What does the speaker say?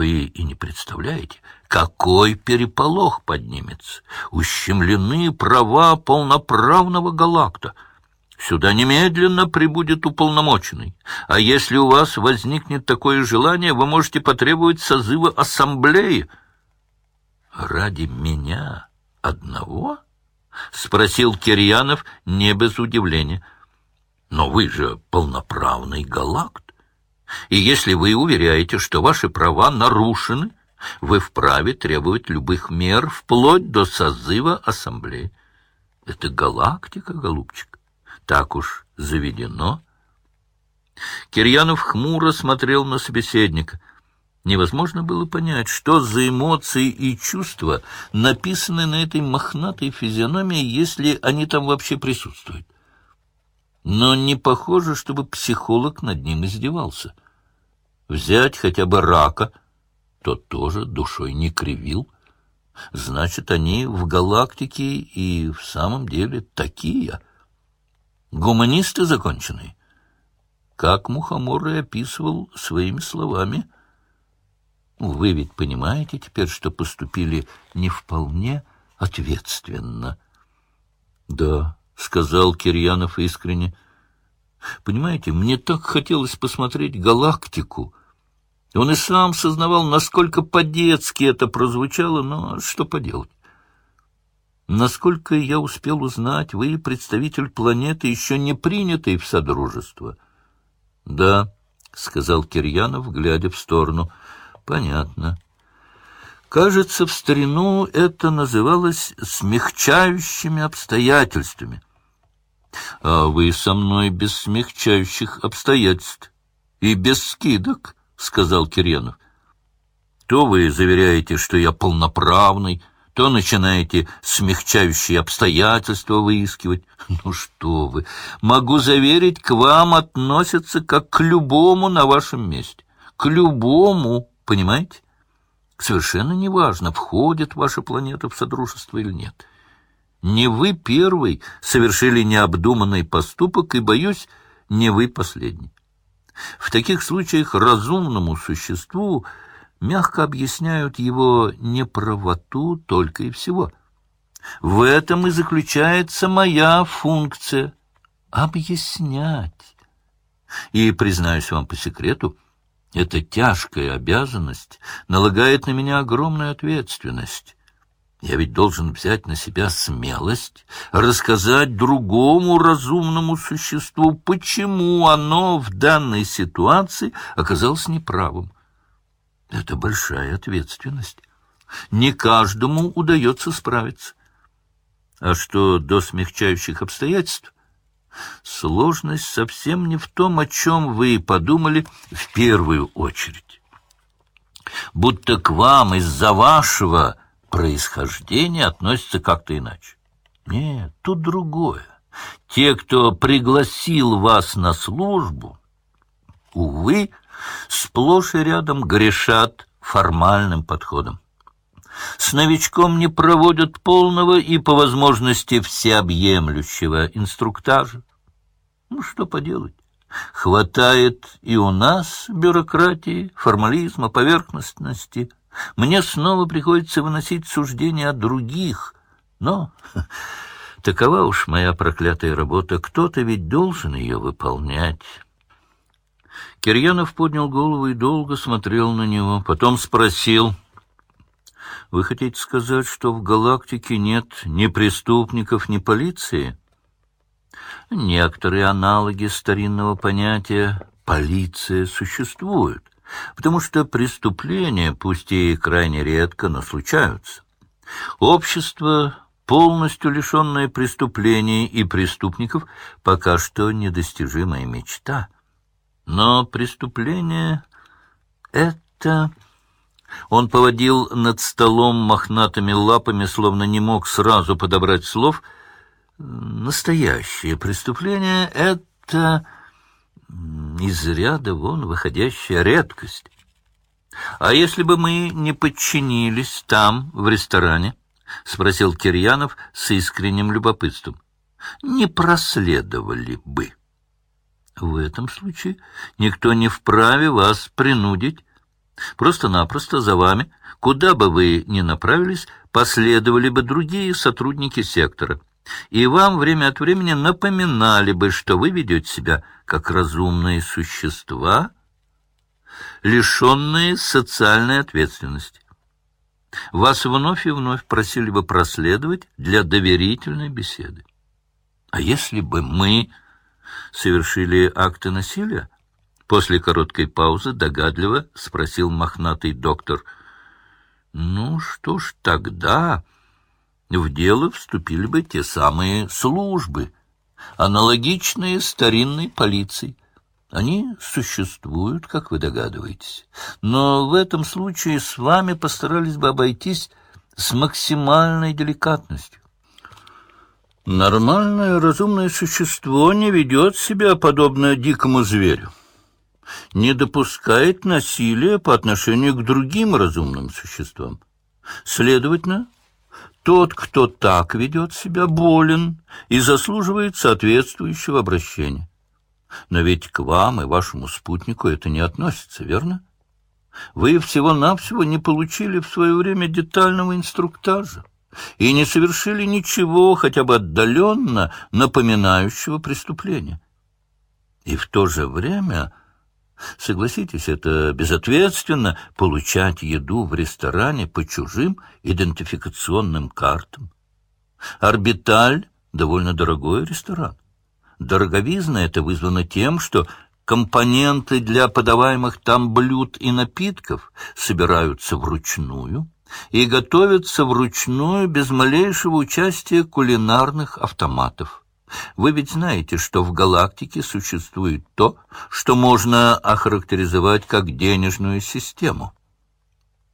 Вы и не представляете, какой переполох поднимется. Ущемлены права полноправного галакта. Сюда немедленно прибудет уполномоченный. А если у вас возникнет такое желание, вы можете потребовать созыва ассамблеи. Ради меня одного? — спросил Кирьянов не без удивления. — Но вы же полноправный галакт. И если вы уверяете, что ваши права нарушены, вы вправе требовать любых мер вплоть до созыва ассамблеи. Это галактика, голубчик. Так уж заведено. Кирьянов хмуро смотрел на собеседника. Невозможно было понять, что за эмоции и чувства написаны на этой мохнатой физиономии, если они там вообще присутствуют. Но не похоже, чтобы психолог над ним издевался. Взять хотя бы рака, тот тоже душой не кривил. Значит, они в галактике и в самом деле такие. Гуманисты законченные. Как Мухомор и описывал своими словами. Вы ведь понимаете теперь, что поступили не вполне ответственно. — Да, — сказал Кирьянов искренне. — Понимаете, мне так хотелось посмотреть галактику — он и сам сознавал, насколько по-детски это прозвучало, но что поделать. Насколько я успел узнать, вы представитель планеты, еще не принятый в Содружество. — Да, — сказал Кирьянов, глядя в сторону. — Понятно. Кажется, в старину это называлось смягчающими обстоятельствами. А вы со мной без смягчающих обстоятельств и без скидок. —— сказал Киренов. — То вы заверяете, что я полноправный, то начинаете смягчающие обстоятельства выискивать. Ну что вы, могу заверить, к вам относятся как к любому на вашем месте. К любому, понимаете? Совершенно неважно, входит ваша планета в Содружество или нет. Не вы первый совершили необдуманный поступок, и, боюсь, не вы последний. В таких случаях разумному существу мягко объясняют его неправоту только и всего. В этом и заключается моя функция — объяснять. И, признаюсь вам по секрету, эта тяжкая обязанность налагает на меня огромную ответственность. Я ведь должен взять на себя смелость, рассказать другому разумному существу, почему оно в данной ситуации оказалось неправым. Это большая ответственность. Не каждому удается справиться. А что до смягчающих обстоятельств? Сложность совсем не в том, о чем вы подумали в первую очередь. Будто к вам из-за вашего происхождение относится как-то иначе. Нет, тут другое. Те, кто пригласил вас на службу, увы, сплошь и рядом грешат формальным подходом. С новичком не проводят полного и, по возможности, всеобъемлющего инструктажа. Ну, что поделать? Хватает и у нас бюрократии, формализма, поверхностности – мне снова приходится выносить суждения о других, но такова уж моя проклятая работа. Кто-то ведь должен ее выполнять. Кирьянов поднял голову и долго смотрел на него, потом спросил... Вы хотите сказать, что в галактике нет ни преступников, ни полиции? Некоторые аналоги старинного понятия «полиция» существуют потому что преступления, пусть и крайне редко, но случаются. Общество, полностью лишенное преступлений и преступников, пока что недостижимая мечта. Но преступление — это... Он поводил над столом мохнатыми лапами, словно не мог сразу подобрать слов. Настоящее преступление — это из ряда вон выходящая редкость. А если бы мы не подчинились там, в ресторане, — спросил Кирьянов с искренним любопытством, — не проследовали бы. В этом случае никто не вправе вас принудить. Просто-напросто за вами, куда бы вы ни направились, последовали бы другие сотрудники сектора, и вам время от времени напоминали бы, что вы ведете себя как разумные существа, лишенные социальной ответственности. Вас вновь и вновь просили бы проследовать для доверительной беседы. А если бы мы совершили акты насилия? После короткой паузы догадливо спросил мохнатый доктор. Ну что ж, тогда в дело вступили бы те самые службы, аналогичные старинной полиции. Они существуют, как вы догадываетесь. Но в этом случае с вами постарались бы обойтись с максимальной деликатностью. Нормальное разумное существо не ведет себя подобно дикому зверю, не допускает насилия по отношению к другим разумным существам. Следовательно, тот, кто так ведет себя, болен и заслуживает соответствующего обращения. Но ведь к вам и вашему спутнику это не относится, верно? Вы всего-навсего не получили в свое время детального инструктажа и не совершили ничего, хотя бы отдаленно напоминающего преступление. И в то же время, согласитесь, это безответственно получать еду в ресторане по чужим идентификационным картам. «Орбиталь» — довольно дорогой ресторан. Дороговизна это вызвано тем, что компоненты для подаваемых там блюд и напитков собираются вручную и готовятся вручную без малейшего участия кулинарных автоматов. Вы ведь знаете, что в галактике существует то, что можно охарактеризовать как денежную систему.